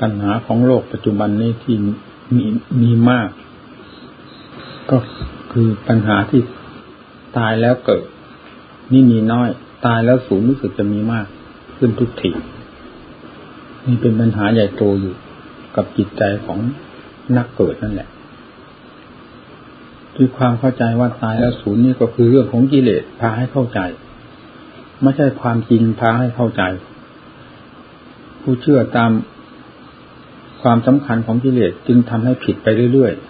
ปัญหาของโลกปัจจุบันนี้ที่มีมีมาก ก็คือปัญหาที่ตายแล้วเกิด นี่มีน้อย ตายแล้วสูงรู้สึกจะมีมาก ขึ้นทุกทีนี่เป็นปัญหาใหญ่โตอยู่กับจิตใจของนักเกิดนั่นแหละคือความเข้าใจว่าตายแล้วศูนย์นี่ก็คือเรื่องของกิเลสพาให้เข้าใจ ไม่ใช่ความจริงพาให้เข้าใจ ผู้เชื่อตาม ความสำคัญของกิเลสจึงทำให้ผิดไปเรื่อยๆ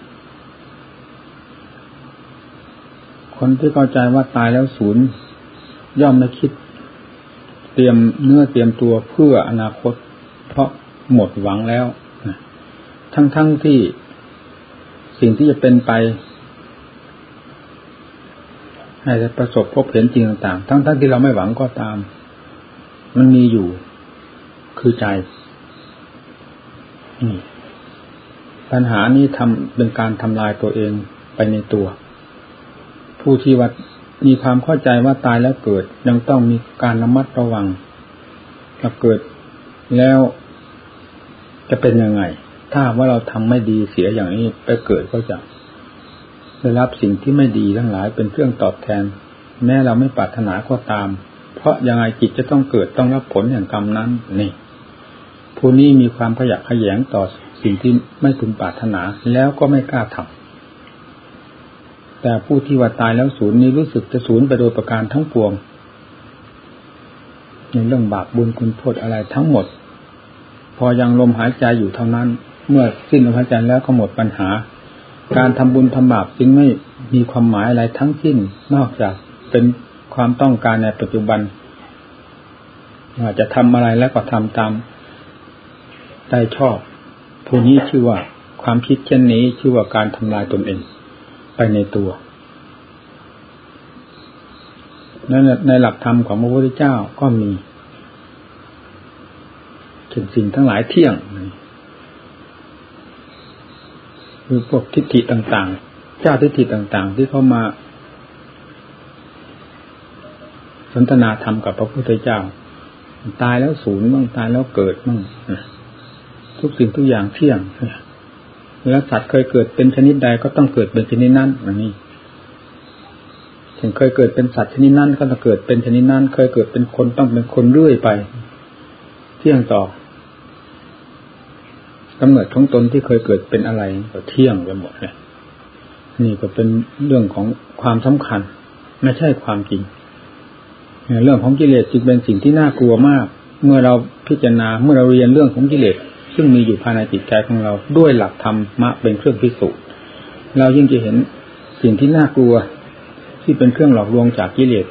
คนที่เข้าใจว่าตายแล้วศูนย์ย่อมไม่คิด เตรียมเนื้อเตรียมตัวเพื่ออนาคต เพราะหมดหวังแล้วทั้งๆทที่สิ่งที่จะเป็นไปให้ได้ประสบพบเห็นจริงต่างๆ ทั้งๆทที่เราไม่หวังก็ตาม มันมีอยู่คือใจ ปัญหานี้ทำเป็นการทำลายตัวเองไปในตัว ผู้ที่ว่ามีความเข้าใจว่าตายแล้วเกิดยังต้องมีการระมัดระวังถ้าเกิดแล้วจะเป็นยังไง ถ้าว่าเราทำไม่ดีเสียอย่างนี้ไปเกิดก็จะได้รับสิ่งที่ไม่ดีทั้งหลายเป็นเครื่องตอบแทน แม้เราไม่ปรารถนาก็ตาม เพราะยังไงจิตจะต้องเกิดต้องรับผลแห่างกรรมนั้นนี่ ผู้นี้มีความขยะขยงต่อสิ่งที่ไม่พึงปรารถนาแล้วก็ไม่กล้าทำแต่ผู้ที่ว่าตายแล้วศูนย์นี้รู้สึกจะศูนย์ไปโดยประการทั้งปวง ในเรื่องบาปบุญคุณโทษอะไรทั้งหมด พอยังลมหายใจอยู่เท่านั้น เมื่อสิ้นลมหายใจแล้วก็หมดปัญหา การทำบุญทำบาปจึงไม่มีความหมายอะไรทั้งสิ้นนอกจากเป็นความต้องการในปัจจุบันว่าจะทำอะไรแล้วก็ทำตาม ได้ชอบ ผู้นี้ชื่อว่าความคิดเช่นนี้ชื่อว่าการทำลายตนเอง ไปในตัวนั่นในหลักธรรมของพระพุทธเจ้าก็มีถึงสิ่งทั้งหลายเที่ยงคือพวกทิฏฐิต่าง ๆ เจ้าทิฏฐิต่าง ๆ ที่เข้ามาสนทนาธรรมกับพระพุทธเจ้า ตายแล้วศูนย์บ้างตายแล้วเกิดบ้าง ทุกสิ่งทุกอย่างเที่ยงแล้วสัตว์เคยเกิดเป็นชนิดใดก็ต้องเกิดเป็นชนิดนั้นอันนี้ถึงเคยเกิดเป็นสัตว์ชนิดนั้นก็ต้องเกิดเป็นชนิดนั้น เคยเกิดเป็นคนต้องเป็นคนเรื่อยไป เที่ยงต่อกำเนิดของตนที่เคยเกิดเป็นอะไรก็เที่ยงไปหมดเลยนี่ก็เป็นเรื่องของความสำคัญ ไม่ใช่ความจริง เรื่องของกิเลสจึงเป็นสิ่งที่น่ากลัวมาก เมื่อเราพิจารณาเมื่อเราเรียนเรื่องของกิเลส ซึ่งมีอยู่ภายในจิตใจของเราด้วยหลักธรรมะเป็นเครื่องพิสูจน์เรายิ่งจะเห็นสิ่งที่น่ากลัว ที่เป็นเครื่องหลอกลวงจากกิเลส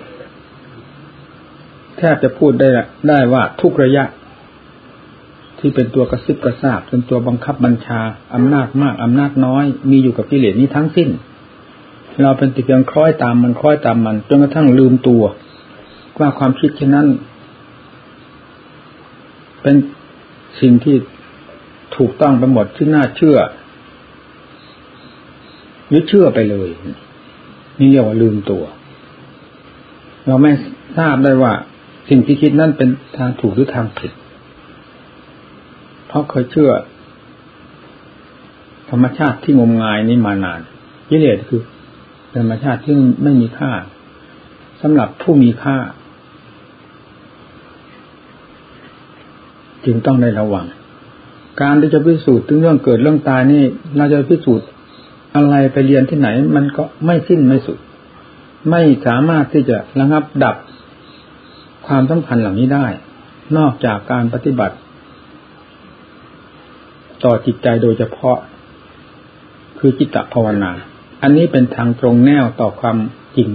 แทบจะพูดได้ได้ว่าทุกระยะ ที่เป็นตัวกระซิบกระซาบเป็นตัวบังคับบัญชาอำนาจมากอำนาจน้อย มีอยู่กับกิเลสนี้ทั้งสิ้น เราเป็นติเพียงคล้อยตามมันคล้อยตามมันจนกระทั่งลืมตัวว่าความคิดเช่นนั้น เป็นสิ่งที่ ถูกต้องไปหมดที่น่าเชื่อหรือเชื่อไปเลย นี่เรียกว่าลืมตัว เราไม่ทราบได้ว่า สิ่งที่คิดนั้นเป็นทางถูกหรือทางผิด เพราะเคยเชื่อ ธรรมชาติที่งมงายนี้มานานกิเลสคือธรรมชาติที่ไม่มีค่าสำหรับผู้มีค่า จึงต้องได้ระวัง การที่จะพิสูจน์ถึงเรื่องเกิดเรื่องตายนี่เราจะพิสูจน์อะไรไปเรียนที่ไหน มันก็ไม่สิ้นไม่สุด ไม่สามารถที่จะระงับดับความสำคัญเหล่านี้ได้ นอกจากการปฏิบัติ ต่อจิตใจโดยเฉพาะ คือจิตตภาวนา อันนี้เป็นทางตรงแนวต่อความจริง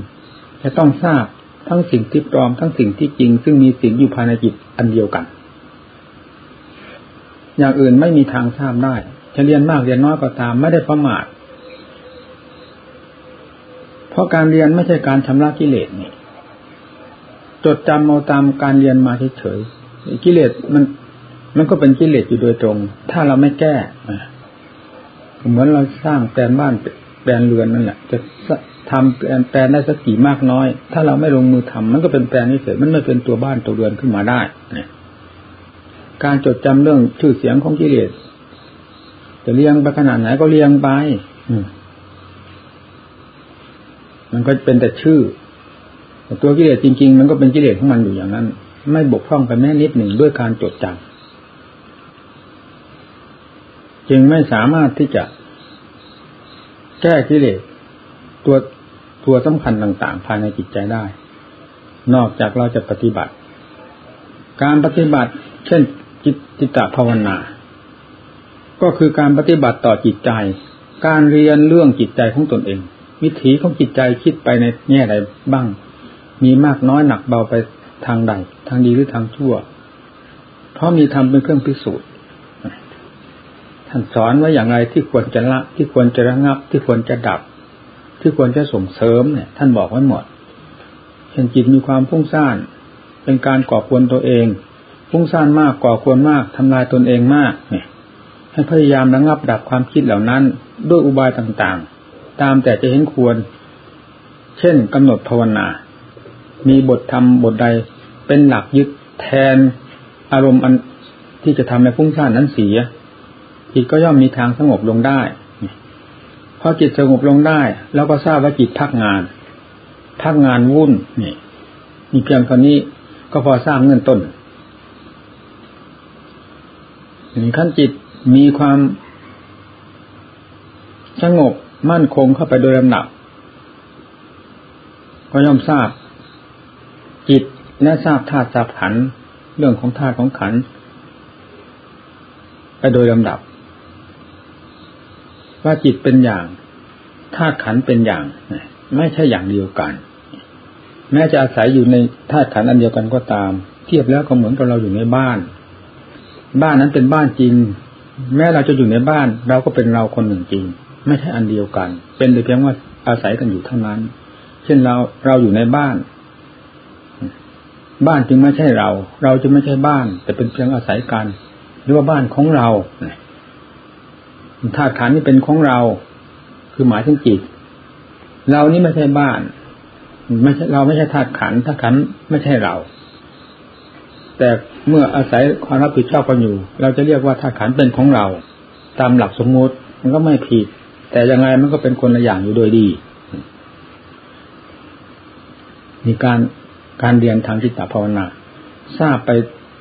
จะต้องทราบทั้งสิ่งที่ปลอมทั้งสิ่งที่จริง ซึ่งมีสิ่งอยู่ภายในจิตอันเดียวกัน อย่างอื่นไม่มีทางทราบได้ จะเรียนมากเรียนน้อยก็ตามไม่ได้ประมาทเพราะการเรียนไม่ใช่การชำระกิเลสนี่ จดจำเอาตามการเรียนมาเฉยๆกิเลสมัน มันก็เป็นกิเลสอยู่โดยตรง ถ้าเราไม่แก้เหมือนเราสร้างแปลนบ้านแปลนเรือนนั่นแหละจะทำแปลนได้สักกี่มากน้อย ถ้าเราไม่ลงมือทำมันก็เป็นแปลนเฉยมันไม่เป็นตัวบ้านตัวเรือนขึ้นมาได้ การจดจำเรื่องชื่อเสียงของกิเลสจะเลี้ยงไปขนาดไหนก็เลี้ยงไปมันก็เป็นแต่ชื่อแต่ตัวกิเลสจริง ๆ มันก็เป็นกิเลสของมันอยู่อย่างนั้น ไม่บกพร่องไปแม้นิดหนึ่งด้วยการจดจำจึงไม่สามารถที่จะ แก้กิเลสตัวตัวสำคัญต่างๆ ภายในจิตใจได้ นอกจากเราจะปฏิบัติ การปฏิบัติ เช่น จิตจิตภาวนา ก็คือการปฏิบัติต่อจิตใจ การเรียนเรื่องจิตใจของตนเอง วิถีของจิตใจคิดไปในแง่ใดบ้าง มีมากน้อยหนักเบาไปทางใด ทางดีหรือทางชั่ว เพราะมีธรรมเป็นเครื่องพิสูจน์ท่านสอนว่าอย่างไรที่ควรจะละ ที่ควรจะระงับ ที่ควรจะดับ ที่ควรจะส่งเสริมเนี่ย ท่านบอกไว้หมดเช่นจิตมีความฟุ้งซ่านเป็นการก่อควรตัวเอง ฟุ้งซ่านมากก่อควรมากทำลายตนเองมากเนี่ยให้พยายามระงับดับความคิดเหล่านั้น ด้วยอุบายต่างๆ ตามแต่จะเห็นควร เช่นกำหนดภาวนา มีบทธรรมบทใดเป็นหลักยึดแทนอารมณ์อันที่จะทำให้ฟุ้งซ่านนั้นเสียจิตก็ย่อมมีทางสงบลงได้พอจิตสงบลงได้ แล้วก็ทราบว่าจิตพักงานพักงานวุ่นนี่มีเพียงเท่านี้ก็พอสร้างเงินต้น ขั้นจิตมีความสงบมั่นคงเข้าไปโดยลำดับ ก็ย่อมทราบ จิตและทราบธาตุทราบขันเรื่องของธาตุของขันไปโดยลำดับ ว่าจิตเป็นอย่างธาตุขันเป็นอย่างไม่ใช่อย่างเดียวกัน แม้จะอาศัยอยู่ในธาตุขันอันเดียวกันก็ตาม เทียบแล้วก็เหมือนกับเราอยู่ในบ้าน บ้านนั้นเป็นบ้านจริง แม้เราจะอยู่ในบ้าน เราก็เป็นเราคนหนึ่งจริง ไม่ใช่อันเดียวกัน เป็นแต่เพียงว่าอาศัยกันอยู่เท่านั้น เช่นเราเราอยู่ในบ้าน บ้านจึงไม่ใช่เรา เราจะไม่ใช่บ้าน แต่เป็นเพียงอาศัยกันหรือว่าบ้านของเราธาตุขันนี่เป็นของเรา คือหมายถึงจิต เรานี่ไม่ใช่บ้านไม่ใช่เราไม่ใช่ธาตุขันธาตุขันไม่ใช่เรา แต่เมื่ออาศัยความรับผิดชอบกันอยู่ เราจะเรียกว่าธาตุขันเป็นของเรา ตามหลักสมมติมันก็ไม่ผิด แต่ยังไงมันก็เป็นคนละอย่างอยู่โดยดีมีการการเรียนทางจิตตภาวนา ทราบไป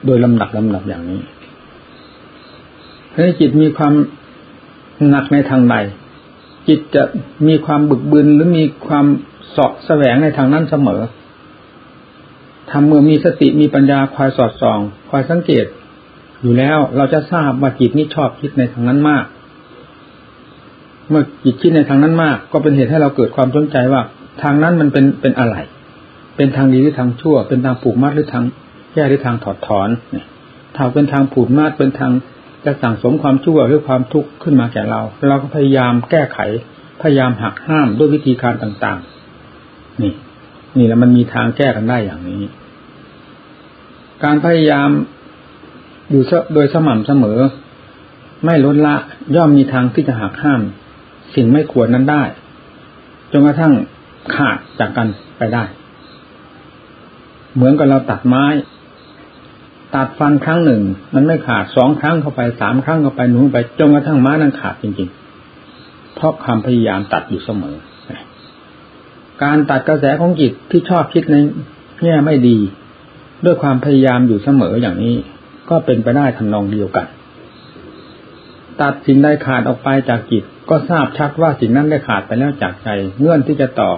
โดยลำดับลำดับอย่างนี้ให้จิตมีความหนักในทางใดจิตจะมีความบึกบึนหรือมีความสาะแสวงในทางนั้นเสมอ ทำเมื่อมีสติมีปัญญาคอยสอดส่อง คอยสังเกต อยู่แล้วเราจะทราบว่าจิตนี้ชอบคิดในทางนั้นมาก เมื่อจิตคิดในทางนั้นมาก ก็เป็นเหตุให้เราเกิดความสนใจว่า ทางนั้นมันเป็นเป็นอะไร เป็นทางดีหรือทางชั่ว เป็นทางผูกมัดหรือทางแก้หรือทางถอดถอนเถ้าเป็นทางผูกมัดเป็นทางจะสั่งสมความชั่วหรือความทุกข์ขึ้นมาแก่เรา เราก็พยายามแก้ไข พยายามหักห้ามด้วยวิธีการต่าง ๆ นี่ นี่แหละมันมีทางแก้กันได้อย่างนี้ การพยายามอยู่โดยสม่ำเสมอ ไม่ลดละย่อมมีทางที่จะหักห้าม สิ่งไม่ควรนั้นได้จนกระทั่งขาดจากกันไปได้ เหมือนกับเราตัดไม้ ตัดฟันครั้งหนึ่ง มันไม่ขาดสองครั้งเข้าไปสามครั้งเข้าไปหนุนไปจนกระทั่งไม้นั้นขาดจริงๆ เพราะความพยายามตัดอยู่เสมอ การตัดกระแสของจิตที่ชอบคิดในแง่ไม่ดี ด้วยความพยายามอยู่เสมออย่างนี้ ก็เป็นไปได้ทำนองเดียวกัน ตัดสิ่งใดขาดออกไปจากจิต ก็ทราบชัดว่าสิ่งนั้นได้ขาดไปแล้วจากใจเงื่อนที่จะต่อ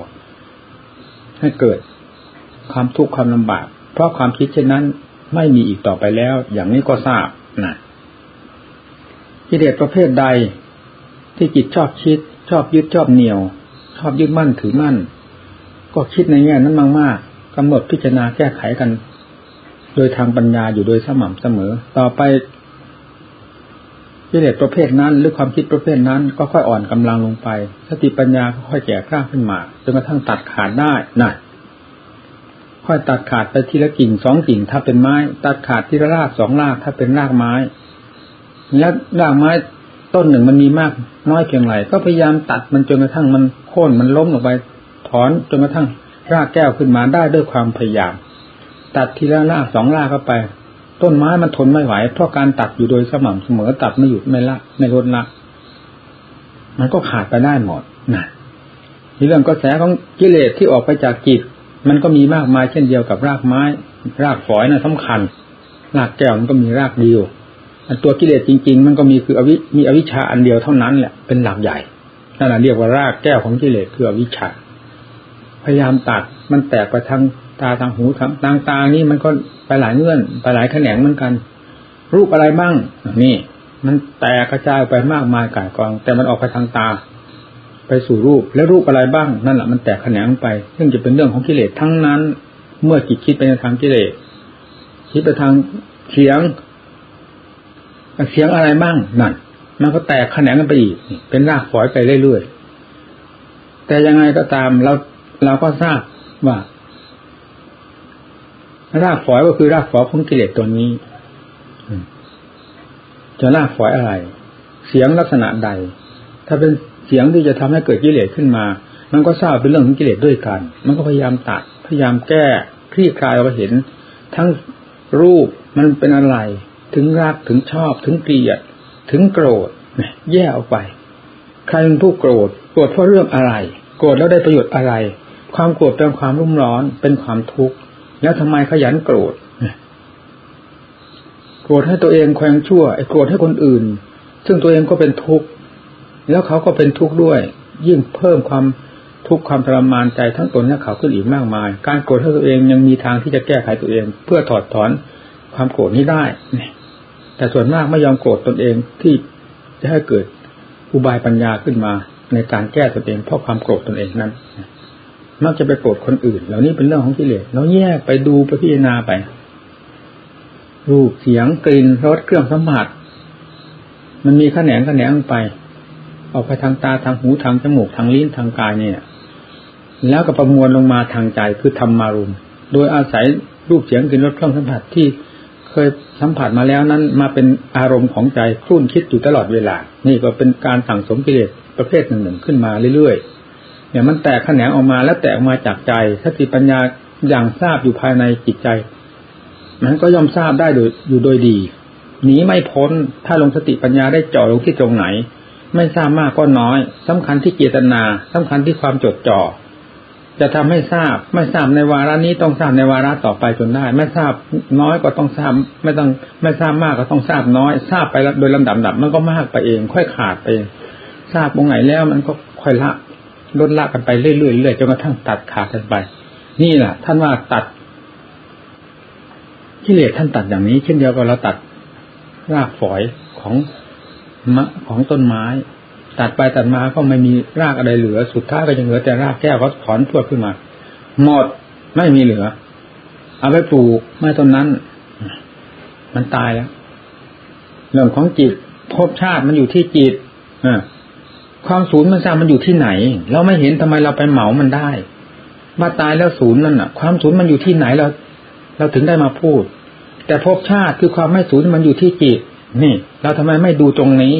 ให้เกิด ความทุกข์ความลำบาก เพราะความคิดเช่นนั้นไม่มีอีกต่อไปแล้ว อย่างนี้ก็ทราบนะกิเลสประเภทใดที่จิตชอบคิด ชอบยึดชอบเหนี่ยว ชอบยึดมั่นถือมั่น ก็คิดในแง่นั้นมากๆกำหนดพิจารณาแก้ไขกัน โดยทางปัญญาอยู่โดยสม่ำเสมอ ต่อไปกิเลสประเภทนั้น หรือความคิดประเภทนั้น ก็ค่อยอ่อนกำลังลงไป สติปัญญาค่อยแก่กล้าขึ้นมาจนกระทั่งตัดขาดได้น่ะค่อยตัดขาดไปทีละกิ่งสองกิ่งถ้าเป็นไม้ ตัดขาดทีละรากสองรากถ้าเป็นรากไม้ และรากไม้ต้นหนึ่งมันมีมาก น้อยเพียงไรก็พยายามตัดมันจนกระทั่งมันโค่นมันล้มลงไป ถอนจนกระทั่งรากแก้วขึ้นมาได้ด้วยความพยายาม ตัดทีละรากสองรากเข้าไป ต้นไม้มันทนไม่ไหว เพราะการตัดอยู่โดยสม่ำเสมอตัดไม่หยุดไม่ละไม่ลดละ มันก็ขาดไปได้หมดนะในเรื่องกระแสของกิเลสที่ออกไปจากจิต มันก็มีมากมายเช่นเดียวกับรากไม้ รากฝอยนะ่ะสำคัญ รากแก้วมันก็มีรากเดียวตัวกิเลสจริง ๆ มันก็มีคืออวิมีอวิชชาอันเดียวเท่านั้นแหละเป็นหลักใหญ่นั่นแหละเรียกว่ารากแก้วของกิเลสคืออวิชชา พยายามตัดมันแตกไปทางตาทางหูทางทางตานี่มันก็ไปหลายเงื่อนไปหลายแขนงเหมือนกัน รูปอะไรบ้างนี่ มันแตกกระจายไปมากมายกายกอง แต่มันออกไปทางตา ไปสู่รูปแล้วรูปอะไรบ้างนั่นแหละมันแตกแขนงไป ซึ่งจะเป็นเรื่องของกิเลสทั้งนั้น เมื่อจิตคิดไปในทางกิเลสคิดไปทางเสียงเสียงอะไรบ้างนั่นมันก็แตกแขนงกันไปอีกเป็นรากฝอยไปเรื่อยๆแต่ยังไงก็ตามเรา เราก็ทราบว่ารากฝอยก็คือรากฝอยของกิเลสตัวนี้จะรากฝอยอะไร เสียงลักษณะใด ถ้าเป็นเสียงที่จะทำให้เกิดกิเลสขึ้นมา มันก็ทราบเป็นเรื่องของกิเลสด้วยกัน มันก็พยายามตัด พยายามแก้คลี่คลายเราเห็น ทั้งรูปมันเป็นอะไร ถึงรักถึงชอบ ถึงเกลียด ถึงโกรธแยกออกไป ใครเป็นผู้โกรธ โกรธเพราะเรื่องอะไร โกรธแล้วได้ประโยชน์อะไร ความโกรธเป็นความรุ่มร้อนเป็นความทุกข์ แล้วทำไมขยันโกรธโกรธให้ตัวเองแขวงชั่วไอ้โกรธให้คนอื่น ซึ่งตัวเองก็เป็นทุกข์แล้วเขาก็เป็นทุกข์ด้วย ยิ่งเพิ่มความทุกข์ความทรมานใจทั้งตนและเขาขึ้นอีกมากมาย การโกรธให้ตัวเองยังมีทางที่จะแก้ไขตัวเอง เพื่อถอดถอนความโกรธนี้ได้แต่ส่วนมากไม่ยอมโกรธตนเองที่จะให้เกิดอุบายปัญญาขึ้นมาในการแก้ตนเองเพราะความโกรธตนเองนั้น มักจะไปโกรธคนอื่น เหล่านี้เป็นเรื่องของกิเลสเราแยกไปดูไปพิจารณาไป รูปเสียงกลิ่นรสเครื่องสัมผัสมันมีขแขนงขแขนงไปออกไปทางตาทางหูทางจมูกทางลิ้นทางกายเนี่ย แล้วก็ประมวลลงมาทางใจคือธรรมารมโดยอาศัยรูปเสียงกลิ่นรสเครื่องสัมผัสที่เคยสัมผัสมาแล้วนั้นมาเป็นอารมณ์ของใจครุ่นคิดอยู่ตลอดเวลา นี่ก็เป็นการสั่งสมกิเลสประเภทหนึ่งหนึ่งขึ้นมาเรื่อยๆ เนี่ยมันแตกแขนงออกมาแล้วแตกออกมาจากใจสติปัญญาอย่างทราบอยู่ภายในจิตใจมันก็ย่อมทราบได้โดยอยู่โดยดีหนีไม่พ้นถ้าลงสติปัญญาได้จ่อลงที่ตรงไหน ไม่ทราบมากก็น้อยสำคัญที่เจตนาสำคัญที่ความจดจ่อจะทำให้ทราบไม่ทราบในวาระนี้ต้องทราบในวาระต่อไปจนได้ ไม่ทราบน้อยก็ต้องทราบ ไม่ต้องไม่ทราบมากก็ต้องทราบน้อย ทราบไปโดยลำดับดับมันก็มากไปเอง ค่อยขาดไปเองทราบตรงไหนแล้วมันก็ค่อยละ ลดละกันไปเรื่อยๆจนกระทั่งตัดขาดกันไป นี่แหละท่านว่าตัดกิเลสท่านตัดอย่างนี้เช่นเดียวกับเราตัดรากฝอยของมะของต้นไม้ ตัดไปตัดมาก็ไม่มีรากอะไรเหลือ สุดท้ายก็ยังเหลือแต่รากแก้วก็ถอนทั่วขึ้นมา หมดไม่มีเหลือ เอาไปปลูกไม้ต้นนั้น มันตายแล้วเรื่องของจิตภพชาติมันอยู่ที่จิตอ่า ความศูนย์มันทราบมันอยู่ที่ไหน เราไม่เห็นทำไมเราไปเหมามันได้มาตายแล้วศูนย์นั่นอะ ความศูนย์มันอยู่ที่ไหนเรา เราถึงได้มาพูด แต่ภพชาติคือความไม่ศูนย์มันอยู่ที่จิต นี่ เราทำไมไม่ดูตรงนี้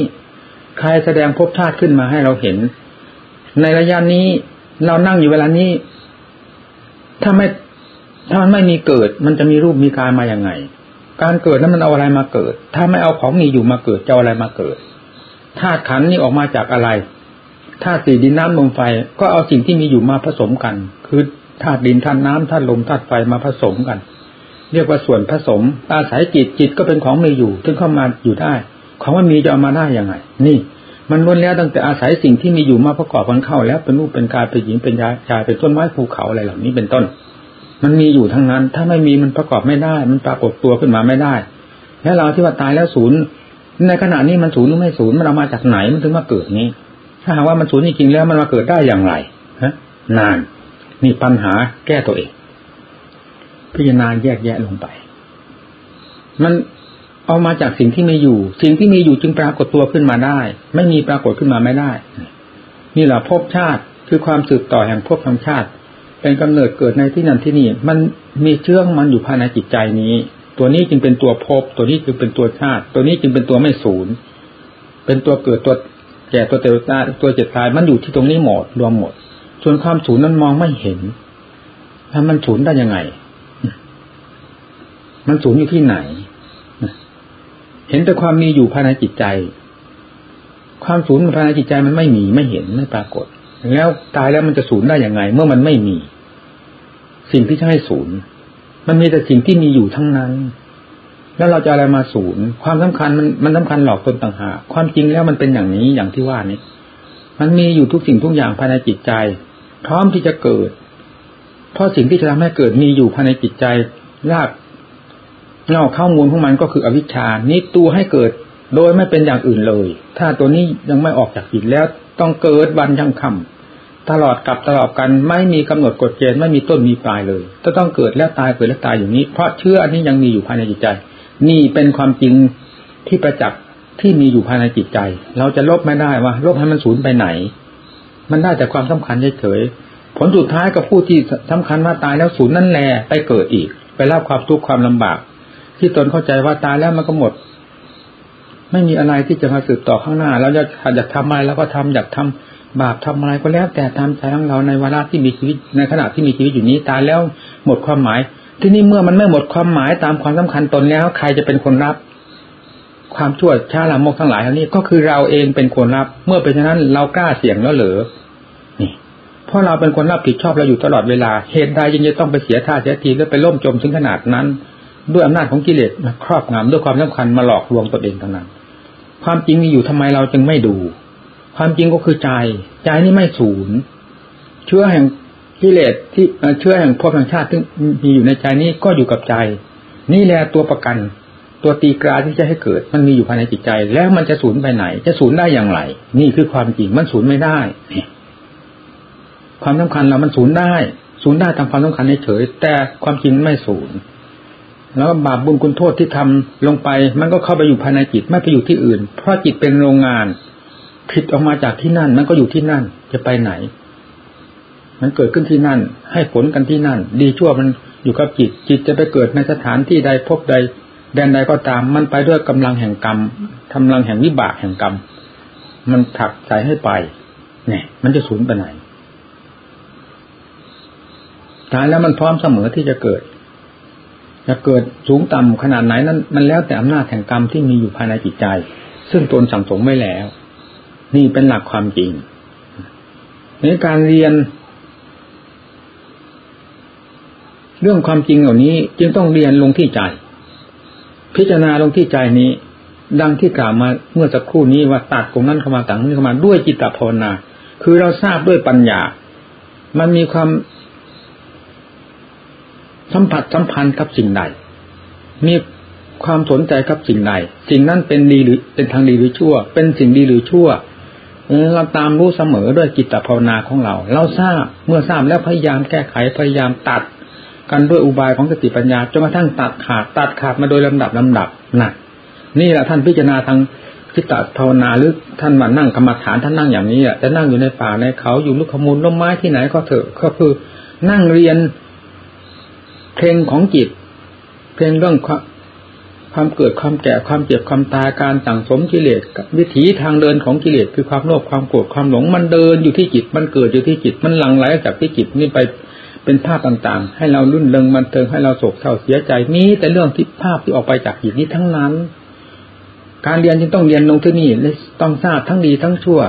ใครแสดงภพชาติขึ้นมาให้เราเห็น ในระยะนี้ เรานั่งอยู่เวลานี้ ถ้าไม่ถ้ามันไม่มีเกิด มันจะมีรูปมีกายมาอย่างไง การเกิดนั้นมันเอาอะไรมาเกิด ถ้าไม่เอาของมีอยู่มาเกิดจะเอาอะไรมาเกิดธาตุขันนี้ออกมาจากอะไร ธาตุสี่ดินน้ำลมไฟ ก็เอาสิ่งที่มีอยู่มาผสมกัน คือธาตุดินธาตุน้ำธาตุลมธาตุไฟมาผสมกัน เรียกว่าส่วนผสม อาศัยจิตจิตก็เป็นของมีอยู่ถึงเข้ามาอยู่ได้ ของมันมีจะเอามาได้ยังไง นี่มันล้วนแล้วตั้งแต่อาศัยสิ่งที่มีอยู่มาประกอบกันเข้า แล้วเป็นรูปเป็นกายเป็นหญิงเป็นชายเป็นต้นไม้ภูเขาอะไรเหล่านี้เป็นต้น มันมีอยู่ทั้งนั้น ถ้าไม่มีมันประกอบไม่ได้ มันปรากฏตัวขึ้นมาไม่ได้ แล้วเราที่ว่าตายแล้วศูนย์ในขณะนี้มันศูนย์หรือไม่ศูนย์มันเอามาจากไหนมันถึงมาเกิดนี้ ถ้าหากว่ามันศูนย์จริงๆแล้วมันมาเกิดได้อย่างไรฮะ นาน นี่ปัญหาแก้ตัวเอง พิจารณาแยกแยะลงไป มันเอามาจากสิ่งที่มีอยู่ สิ่งที่มีอยู่จึงปรากฏตัวขึ้นมาได้ ไม่มีปรากฏขึ้นมาไม่ได้นี่แหละภพชาติคือความสืบต่อแห่งภพธรรมชาติ เป็นกำเนิดเกิดในที่นั่นที่นี่ มันมีเชื่องมันอยู่ภายในจิตใจนี้ ตัวนี้จึงเป็นตัวภพตัวนี้จึงเป็นตัวชาติ ตัวนี้จึงเป็นตัวไม่ศูนย์เป็นตัวเกิดตัว แก่ตัวเตลตาตัวเจ็ดตายมันอยู่ที่ตรงนี้หมดรวมหมด ส่วนความศูนย์นั้นมองไม่เห็นถ้ามันศูนย์ได้ยังไง มันศูนย์อยู่ที่ไหน เห็นแต่ความมีอยู่ภายในจิตใจ ความศูนย์ภายในจิตใจมันไม่มีไม่เห็นไม่ปรากฏ แล้วตายแล้วมันจะศูนย์ได้ย่างไง เมื่อมันไม่มี สิ่งที่จะให้ศูนย์ มันมีแต่สิ่งที่มีอยู่ทั้งนั้น แล้วเราจะอะไรมาศูนย์ความสำคัญมันมันสาคัญหลอกตนต่างหากความจริงแล้วมันเป็นอย่างนี้อย่างที่ว่านี้ มันมีอยู่ทุกสิ่งทุกอย่างภายในจิตใจ พร้อมที่จะเกิด เพราะสิ่งที่จะทำให้เกิดมีอยู่ภายในจิตใจรากเงาข้ามูลของมันก็คืออวิชชานี้ตัวให้เกิดโดยไม่เป็นอย่างอื่นเลย ถ้าตัวนี้ยังไม่ออกจากจิตแล้วต้องเกิดวันยังคำตลอดกับตลอดกันไม่มีกำหนดกฎเกณฑ์ไม่มีต้นมีปลายเลยจะต้องเกิดแล้วตายเกิดแล้วตายอย่างนี้ เพราะเชื่ออันนี้ยังมีอยู่ภายในจิตใจ นี่เป็นความจริงที่ประจักษ์ที่มีอยู่ภายในจิตใจ เราจะลบไม่ได้ว่าลบให้มันสูญไปไหน มันได้แต่ความสำคัญเฉยๆผลสุดท้ายกับผู้ที่สำคัญว่าตายแล้วสูญนั่นแหละไปเกิดอีก ไปรับความทุกข์ความลำบาก ที่ตนเข้าใจว่าตายแล้วมันก็หมด ไม่มีอะไรที่จะมาสืบต่อข้างหน้าแล้วจะอยากทำอะไรแล้วก็ทำอยากทำบาปทำอะไรก็แล้วแต่ตามใจของเราในเวลาที่มีชีวิตในขณะที่มีชีวิตอยู่นี้ตายแล้วหมดความหมาย ที่นี่เมื่อมันไม่หมดความหมายตามความสำคัญตนแล้ว ใครจะเป็นคนรับ ความชั่วช้าละมกทั้งหลายเหล่านี้ก็คือเราเองเป็นคนรับ เมื่อเป็นฉะนั้นเรากล้าเสี่ยงแล้วเหรอนี่เพราะเราเป็นคนรับผิดชอบเราอยู่ตลอดเวลา เหตุใดยังจะต้องไปเสียท่าเสียทีแล้วไปล่มจมถึงขนาดนั้น ด้วยอำนาจของกิเลสมาครอบงำด้วยความสำคัญมาหลอกลวงตนเองทั้งนั้น ความจริงมีอยู่ทำไมเราจึงไม่ดู ความจริงก็คือใจ ใจนี่ไม่สูญเชื้อแห่ง กิเลสที่เชื้อแห่งภพแห่งชาติที่มีอยู่ในใจนี้ก็อยู่กับใจ นี่แหละตัวประกัน ตัวตีกราที่จะให้เกิด มันมีอยู่ภายในจิตใจ แล้วมันจะสูญไปไหน จะสูญได้อย่างไร นี่คือความจริงมันสูญไม่ได้ความสำคัญเรามันสูญได้สูญได้ตามความสำคัญเฉยแต่ความจริงไม่สูญแล้วบาปบุญคุณโทษที่ทำลงไป มันก็เข้าไปอยู่ภายในจิตไม่ไปอยู่ที่อื่น เพราะจิตเป็นโรงงาน ผิดออกมาจากที่นั่น มันก็อยู่ที่นั่น จะไปไหน มันเกิดขึ้นที่นั่น ให้ผลกันที่นั่น ดีชั่วมันอยู่กับจิต จิตจะไปเกิดในสถานที่ใดพบใด แดนใดก็ตาม มันไปด้วยกำลังแห่งกรรมกำลังแห่งวิบากแห่งกรรม มันถักใจให้ไป เนี่ย มันจะสูญไปไหนตายแล้วมันพร้อมเสมอที่จะเกิด จะเกิดสูงต่ำขนาดไหนนั้น มันแล้วแต่อำนาจแห่งกรรมที่มีอยู่ภายในจิตใจ ซึ่งตนสั่งสมไว้แล้ว นี่เป็นหลักความจริงในการเรียน เรื่องความจริงเหล่านี้จึงต้องเรียนลงที่ใจ พิจารณาลงที่ใจนี้ ดังที่กล่าวมาเมื่อสักครู่นี้ว่าตัดตรงนั้นเข้ามาต่างนี้เข้ามาด้วยจิตตภาวนา คือเราทราบด้วยปัญญา มันมีความสัมผัสสัมพันธ์กับสิ่งใด มีความสนใจกับสิ่งใด สิ่งนั้นเป็นดีหรือเป็นทางดีหรือชั่ว เป็นสิ่งดีหรือชั่ว เราตามรู้เสมอด้วยจิตตภาวนาของเรา เราทราบ เมื่อทราบแล้วพยายามแก้ไข พยายามตัด กันด้วยอุบายของสติปัญญาจนกระทั่งตัดขาด ตัดขาดมาโดยลำดับลำดับนะนี่แหละท่านพิจารณาทางจิตตภาวนาหรือท่านมานั่งกรรมฐานท่านนั่งอย่างนี้อะจะนั่งอยู่ในป่าในเขาอยู่ลูกขมูลล้มไม้ที่ไหนก็เถอะก็คือ นั่งเรียนเพลงของจิต เพลงเรื่องความความเกิดความแก่ความเจ็บความตายการสั่งสมกิเลสวิถีทางเดินของกิเลสคือความโลภความโกรธความหลงมันเดินอยู่ที่จิตมันเกิดอยู่ที่จิตมันหลั่งไหลจากที่จิตนี่ไป เป็นภาพต่างๆ ให้เรารุ่นเริงมันเติงให้เราโศกเศร้าเสียใจมีแต่เรื่องที่ภาพที่ออกไปจากจิตนี้ทั้งนั้น การเรียนจึงต้องเรียนลงที่นี่ต้องทราบทั้งดีทั้งชั่ว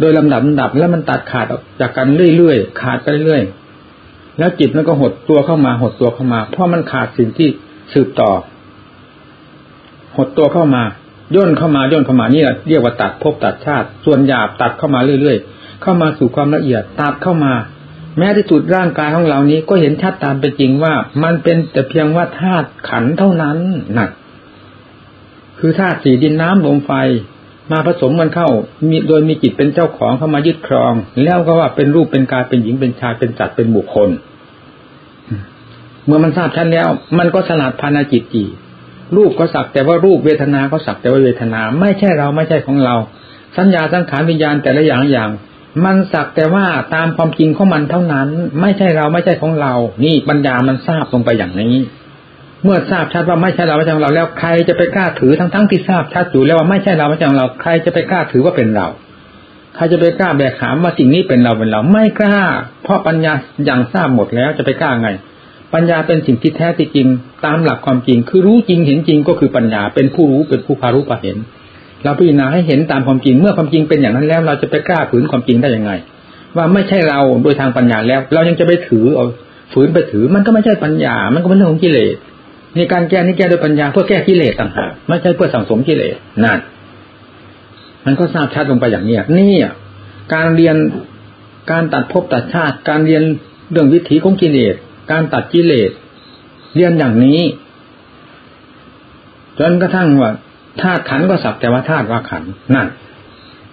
โดยลำดับลำดับแล้วมันตัดขาดออกจากกันเรื่อยๆขาดไปเรื่อยๆแล้วจิตมันก็หดตัวเข้ามาหดตัวเข้ามา เพราะมันขาดสิ่งที่สืบต่อ หดตัวเข้ามาย่นเข้ามาย่นเข้ามานี่เรียกว่าตัดภพตัดชาติ ส่วนหยาบตัดเข้ามาเรื่อย ๆ เข้ามาสู่ความละเอียดตัดเข้ามา แม้ที่สุดร่างกายของเรานี้ก็เห็นชัดตามเป็นจริงว่า มันเป็นแต่เพียงว่าธาตุขันเท่านั้นนะคือธาตุสี่ดินน้ำลมไฟ มาผสมกันเข้ามีโดยมีจิตเป็นเจ้าของเข้ามายึดครอง แล้วก็ว่าเป็นรูปเป็นกายเป็นหญิงเป็นชายเป็นสัตเป็นบุคคล เมื่อมันทราบชัดแล้ว มันก็สลัดภายในจิตจีรูปก็สักแต่ว่ารูปเวทนาก็สักแต่ว่าเวทนา ไม่ใช่เราไม่ใช่ของเรา สัญญาสังขารวิญญาณแต่ละอย่างอย่าง มันสักแต่ว่าตามความจริงของมันเท่านั้น ไม่ใช่เราไม่ใช่ของเรา นี่ปัญญามันทราบลงไปอย่างนี้ เมื่อทราบชัดว่าไม่ใช่เราไม่ใช่ของเรา แล้วใครจะไปกล้าถือทั้งทั้งที่ทราบชัดอยู่แล้วว่าไม่ใช่เราไม่ใช่ของเรา ใครจะไปกล้าถือว่าเป็นเรา ใครจะไปกล้าแบกหามว่าสิ่งนี้เป็นเราเป็นเรา ไม่กล้า เพราะปัญญาอย่างทราบหมดแล้วจะไปกล้าไง ปัญญาเป็นสิ่งที่แท้ที่จริง ตามหลักความจริง คือรู้จริงเห็นจริงก็คือปัญญาเป็นผู้รู้เป็นผู้พารู้พาเห็น เราพิจารณาให้เห็นตามความจริง เมื่อความจริงเป็นอย่างนั้นแล้ว เราจะไปกล้าฝืนความจริงได้ยังไง ว่าไม่ใช่เราโดยทางปัญญาแล้ว เรายังจะไปถือเอาฝืนไปถือ มันก็ไม่ใช่ปัญญา มันก็เป็นเรื่องของกิเลสในการแก้นี่แก้โดยปัญญาเพื่อแก้กิเลสต่างหากไม่ใช่เพื่อสังสมกิเลสนั่นมันก็ทราบชัดลงไปอย่างนี้นี่การเรียนการตัดภพตัดชาติ การเรียนเรื่องวิถีของกิเลสการตัดกิเลสเรียนอย่างนี้จนกระทั่งว่า ธาตุขันก็สักแต่ว่าธาตุว่าขันนั่น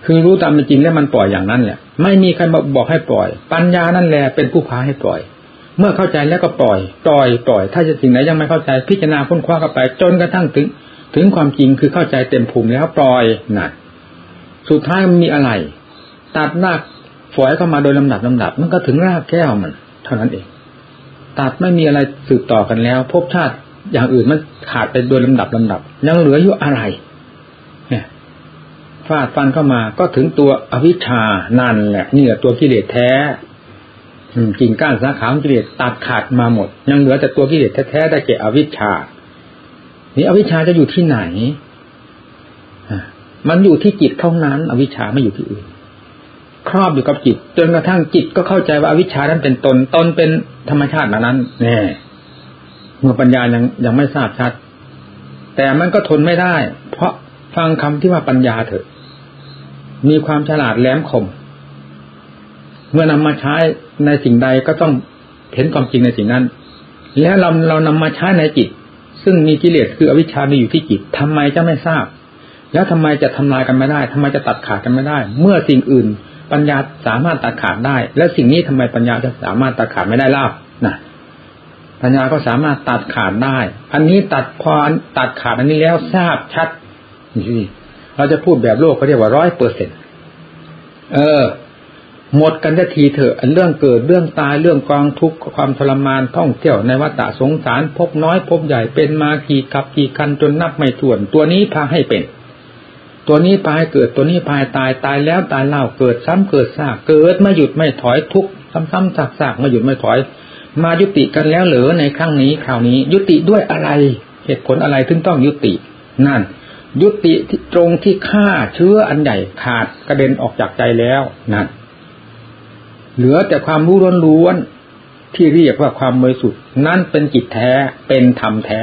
คือรู้ตามเป็นจริงแล้วมันปล่อยอย่างนั้นแหละไม่มีใครบอกให้ปล่อย ปัญญานั่นแหละเป็นผู้พาให้ปล่อย เมื่อเข้าใจแล้วก็ปล่อย ปล่อยปล่อย ถ้าจะสิ่งไหนยังไม่เข้าใจพิจารณาค้นคว้าเข้าไป จนกระทั่งถึง ถึงความจริงคือเข้าใจเต็มภูมิแล้วปล่อยนั่นสุดท้ายมันมีอะไร ตัดรากฝอยเข้ามาโดยลำดับลำดับ มันก็ถึงรากแก้วมัน เท่านั้นเอง ตัดไม่มีอะไรสืบต่อกันแล้วภพชาติ อย่างอื่นมันขาดไปโดยลำดับลำดับ ยังเหลืออยู่อะไร เนี่ยฟาดฟันเข้ามาก็ถึงตัวอวิชชานั่นแหละนี่แหละตัวกิเลสแท้กิ่งก้านสาขาของกิเลสตัดขาดมาหมด ยังเหลือแต่ตัวกิเลสแท้ๆได้แก่อวิชชา นี่อวิชชาจะอยู่ที่ไหนมันอยู่ที่จิตเท่านั้น อวิชชาไม่อยู่ที่อื่น ครอบอยู่กับจิต จนกระทั่งจิตก็เข้าใจว่าอวิชชานั้นเป็นตนตนเป็นธรรมชาตินั้นแน่ เมื่อปัญญายังยังไม่ทราบชัด แต่มันก็ทนไม่ได้ เพราะฟังคำที่ว่าปัญญาเถอะ มีความฉลาดแหลมคม เมื่อนำมาใช้ในสิ่งใดก็ต้องเห็นความจริงในสิ่งนั้น แล้วเราเรานำมาใช้ในจิต ซึ่งมีกิเลสคืออวิชชามีอยู่ที่จิตทำไมจะไม่ทราบ แล้วทำไมจะทำลายกันไม่ได้ทำไมจะตัดขาดกันไม่ได้ เมื่อสิ่งอื่น ปัญญาสามารถตัดขาดได้ แล้วสิ่งนี้ทำไมปัญญาจะสามารถตัดขาดไม่ได้เล่านะ ปัญญาก็สามารถตัดขาดได้ อันนี้ตัดพอตัดขาดอันนี้แล้วทราบชัดนี่เราจะพูดแบบโลกเขาเรียกว่าร้อยเปอร์เซ็นเออ หมดกันทีเถอะอันเรื่องเกิดเรื่องตายเรื่องกองทุกข์ความทรมานท่องเที่ยวในวัฏสงสารพบน้อยพบใหญ่เป็นมากี่กับกี่คันจนนับไม่ถ้วน ตัวนี้พาให้เป็น ตัวนี้พายเกิดตัวนี้พายตายตายแล้วตายเล่าเกิดซ้ำเกิดซากเกิดไม่หยุดไม่ถอยทุกซ้ำๆซากๆไม่หยุดไม่ถอย มายุติกันแล้วเหรือในครั้งนี้คราวนี้ ยุติด้วยอะไรเหตุผลอะไรถึงต้องยุติ นั่น ยุติที่ตรงที่ฆ่าเชื้ออันใหญ่ขาดกระเด็นออกจากใจแล้วนั่นเหลือแต่ความรู้ล้วนๆที่เรียกว่าความบริสุทธิ์นั่นเป็นจิตแท้เป็นธรรมแท้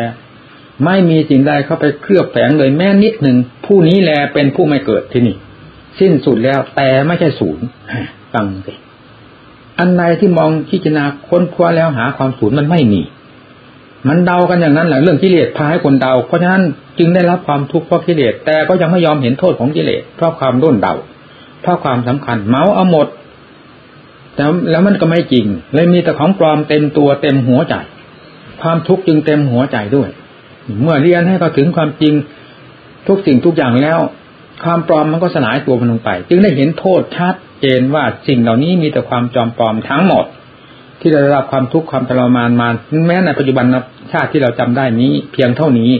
ไม่มีสิ่งใดเข้าไปเคลือบแฝงเลยแม้นิดหนึ่งผู้นี้แลเป็นผู้ไม่เกิดที่นี่ สิ้นสุดแล้วแต่ไม่ใช่ศูนย์ฟังสิ อันใดที่มองพิจารณาค้นคว้าแล้วหาความศูนย์มันไม่มีมันเดากันอย่างนั้นแหละเรื่องกิเลสพาให้คนเดา เพราะฉะนั้นจึงได้รับความทุกข์เพราะกิเลสแต่ก็ยังไม่ยอมเห็นโทษของกิเลสเพราะความด้นเดาเพราะความสำคัญ เมาเอาหมดแต่แล้วมันก็ไม่จริงเลยมีแต่ของปลอมเต็มตัวเต็มหัวใจ ความทุกข์จึงเต็มหัวใจด้วย เมื่อเรียนให้เขาถึงความจริงทุกสิ่งทุกอย่างแล้ว ความปลอมมันก็สลายตัวมันลงไป จึงได้เห็นโทษชัด เจนว่าสิ่งเหล่านี้มีแต่ความจอมปลอมทั้งหมด ที่เราได้รับความทุกข์ความทรมานมาแม้ในปัจจุบันชาติที่เราจำได้นี้ เพียงเท่านี้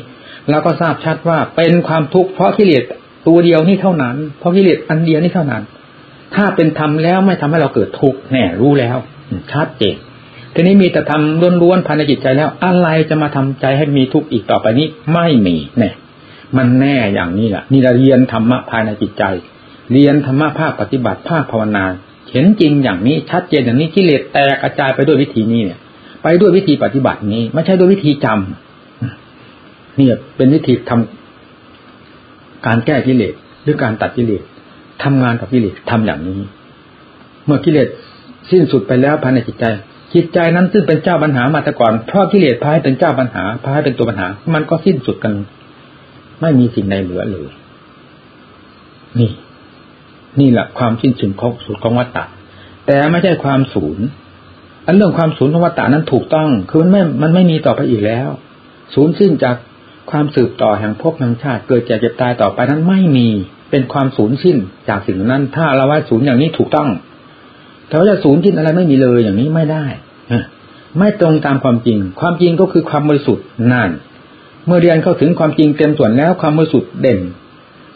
เราก็ทราบชัดว่าเป็นความทุกข์เพราะกิเลสตัวเดียวนี่เท่านั้น เพราะกิเลสอันเดียวนี่เท่านั้น ถ้าเป็นธรรมแล้วไม่ทำให้เราเกิดทุกข์แน่รู้แล้วชัดเจนทีนี้มีแต่ทำล้วนๆภายในจิตใจแล้ว อะไรจะมาทำใจให้มีทุกข์อีกต่อไปนี้ไม่มีเนี่ยมันแน่อย่างนี้แหละนี่เราเรียนธรรมะภายในจิตใจ เรียนธรรมะภาคปฏิบัติภาคภาวนา เห็นจริงอย่างนี้ชัดเจนอย่างนี้กิเลสแตกกระจายไปด้วยวิธีนี้เนี่ย ไปด้วยวิธีปฏิบัตินี้ ไม่ใช่ด้วยวิธีจำนี่เป็นวิธีทำการแก้กิเลสหรือการตัดกิเลสทำงานกับกิเลสทำอย่างนี้ เมื่อกิเลสสิ้นสุดไปแล้วภายในจิตใจ จิตใจนั้นซึ่งเป็นเจ้าปัญหามาแต่ก่อนเพราะกิเลสพาให้เป็นเจ้าปัญหาพาให้เป็นตัวปัญหา มันก็สิ้นสุดกัน ไม่มีสิ่งใดเหลือเลยนี่ นี่แหละความสิ้นสุดของสุดของวัตตะแต่ไม่ใช่ความศูนย์อันเรื่องความศูนย์ของวัตตะนั้นถูกต้อง คือมันไม่มันไม่มีต่อไปอีกแล้ว ศูนย์สิ้นจากความสืบต่อแห่งภพแห่งชาติ เกิดแก่เจ็บตายต่อไปนั้นไม่มีเป็นความศูนย์สิ้นจากสิ่งนั้น ถ้าเราว่าศูนย์อย่างนี้ถูกต้องแต่ว่าจะศูนย์ทิ้นอะไรไม่มีเลยอย่างนี้ไม่ได้ไม่ตรงตามความจริง ความจริงก็คือความบริสุทธิ์นั่น เมื่อเรียนเข้าถึงความจริงเต็มส่วนแล้วความบริสุทธิ์เด่น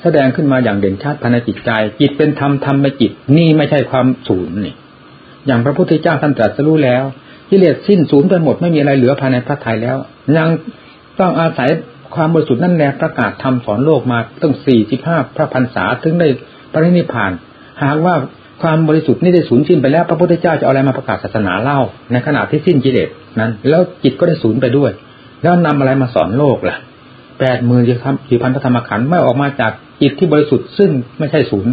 แสดงขึ้นมาอย่างเด่นชัดภายในจิตใจจิตเป็นธรรมธรรมในจิต นี่ไม่ใช่ความศูนย์นี่ อย่างพระพุทธเจ้าท่านตรัสรู้แล้วกิเลสสิ้นสูญไปหมดไม่มีอะไรเหลือภายในพระทัยแล้ว ยังต้องอาศัยความบริสุทธิ์นั่นแหละประกาศธรรมสอนโลกมาตั้งสี่สิบห้าพระพรรษาถึงได้ปรินิพาน หากว่าความบริสุทธิ์นี่ได้สูญสิ้นไปแล้ว พระพุทธเจ้าจะเอาอะไรมาประกาศศาสนาเล่า ในขณะที่สิ้นกิเลสนั้น แล้วจิตก็ได้สูญไปด้วย แล้วนำอะไรมาสอนโลกล่ะ แปดหมื่นสี่พันพระธรรมขันธ์ไม่ออกมาจากจิตที่บริสุทธิ์ซึ่งไม่ใช่ศูนย์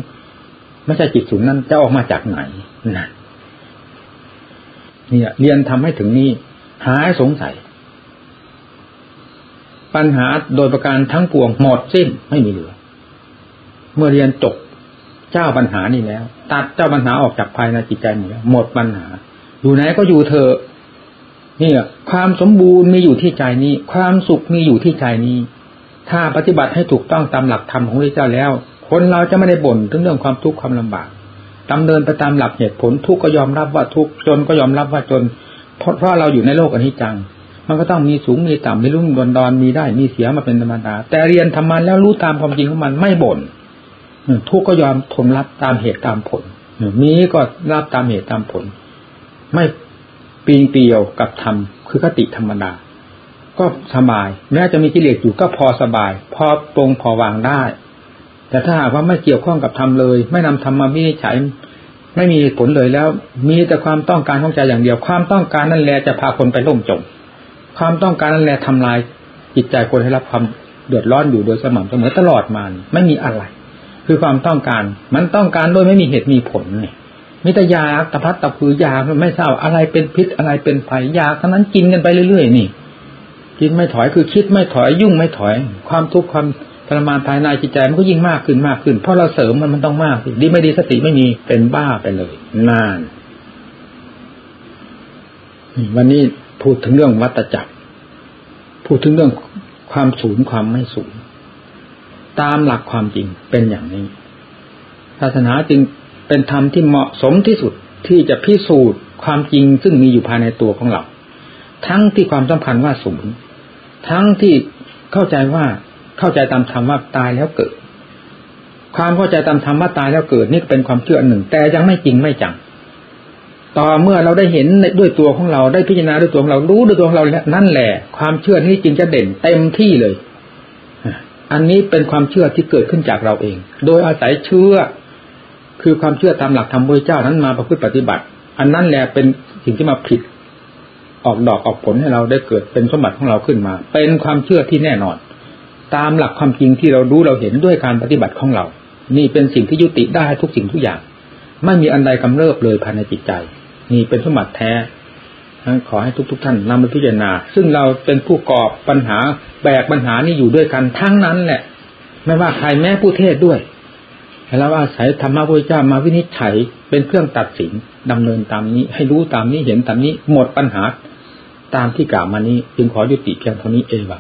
ไม่ใช่จิตศูนย์นั้นจะออกมาจากไหนนะเนี่ย เรียนทำให้ถึงนี้หายสงสัย ปัญหาโดยประการทั้งปวงหมดสิ้นไม่มีเหลือ เมื่อเรียนจบเจ้าปัญหานี่แล้ว ตัดเจ้าปัญหาออกจากภายในจิตใจหมดแล้วหมดปัญหา อยู่ไหนก็อยู่เธอเนี่ยความสมบูรณ์มีอยู่ที่ใจนี้ ความสุขมีอยู่ที่ใจนี้ ถ้าปฏิบัติให้ถูกต้องตามหลักธรรมของพระเจ้าแล้ว คนเราจะไม่ได้บ่นถึงเรื่องความทุกข์ความลำบากดำเนินไปตามหลักเหตุผลทุกข์ก็ยอมรับว่าทุกข์จนก็ยอมรับว่าจน เพราะเพราะเราอยู่ในโลกอนิจจัง มันก็ต้องมีสูงมีต่ำมีรุ่งดอนดอนมีได้มีเสียมาเป็นธรรมดา แต่เรียนธรรมะแล้วรู้ตามความจริงของมันไม่บ่นทุกข์ก็ยอมทนรับตามเหตุตามผลมีก็รับตามเหตุตามผล ไม่ปีนเปียวกับธรรมคือคติธรรมดา ก็สบาย แม้จะมีกิเลสอยู่ก็พอสบาย พอตรงพอวางได้ แต่ถ้าหากว่าไม่เกี่ยวข้องกับธรรมเลย ไม่นำธรรมมาวินิจฉัยไม่มีผลเลยแล้ว มีแต่ความต้องการของใจอย่างเดียว ความต้องการนั่นแหละจะพาคนไปล่มจม ความต้องการนั่นแหละทำลายจิตใจคนให้รับความเดือดร้อนอยู่โดยสม่ำเสมอตลอดมาไม่มีอะไร คือความต้องการ มันต้องการโดยไม่มีเหตุมีผลเนี่ยมิตรยาตะพัดตะพือยาไม่ทราบอะไรเป็นพิษอะไรเป็นภัยยาทั้งนั้นกินกันไปเรื่อยๆนี่ กินไม่ถอยคือคิดไม่ถอยยุ่งไม่ถอย ความทุกข์ความทรมานภายในจิตใจมันก็ยิ่งมากขึ้นมากขึ้น เพราะเราเสริมมันมันต้องมากดีไม่ดีสติไม่มีเป็นบ้าไปเลย นาน วันนี้พูดถึงเรื่องวัตจักร พูดถึงเรื่องความสูญความไม่สูญตามหลักความจริงเป็นอย่างนี้ ศาสนาจึงเป็นธรรมที่เหมาะสมที่สุดที่จะพิสูจน์ความจริงซึ่งมีอยู่ภายในตัวของเรา ทั้งที่ความสำคัญว่าสูญ ทั้งที่เข้าใจว่าเข้าใจตามธรรมว่าตายแล้วเกิด ความเข้าใจตามธรรมว่าตายแล้วเกิดนี่เป็นความเชื่อหนึ่ง แต่ยังไม่จริงไม่จังต่อเมื่อเราได้เห็นด้วยตัวของเราได้พิจารณาด้วยตัวของเรารู้ด้วยตัวของเราแล้วนั่นแหละ ความเชื่อนี้จริงจะเด่นเต็มที่เลย อันนี้เป็นความเชื่อที่เกิดขึ้นจากเราเอง โดยอาศัยเชื่อ คือความเชื่อตามหลักธรรมพระเจ้านั้นมาประพฤติปฏิบัติ อันนั้นแหละเป็นสิ่งที่มาผิด ออกดอกออกผลให้เราได้เกิดเป็นสมบัติของเราขึ้นมา เป็นความเชื่อที่แน่นอน ตามหลักความจริงที่เรารู้เราเห็นด้วยการปฏิบัติของเรา นี่เป็นสิ่งที่ยุติได้ทุกสิ่งทุกอย่าง ไม่มีอันใดกำเริบเลยภายในจิตใจ นี่เป็นสมบัติแท้ขอให้ทุกๆทท่านนำไปพิจารณา ซึ่งเราเป็นผู้กอบปัญหาแบกปัญหานี้อยู่ด้วยกันทั้งนั้นแหละ ไม่ว่าใครแม้ผู้เทศด้วย แล้วอาศัยธรรมะพระเจ้ามาวินิจฉัยเป็นเครื่องตัดสินดำเนินตามนี้ ให้รู้ตามนี้เห็นตามนี้หมดปัญหาตามที่กล่าวมานี้ จึงขอยุติเพียงเท่านี้เองว่า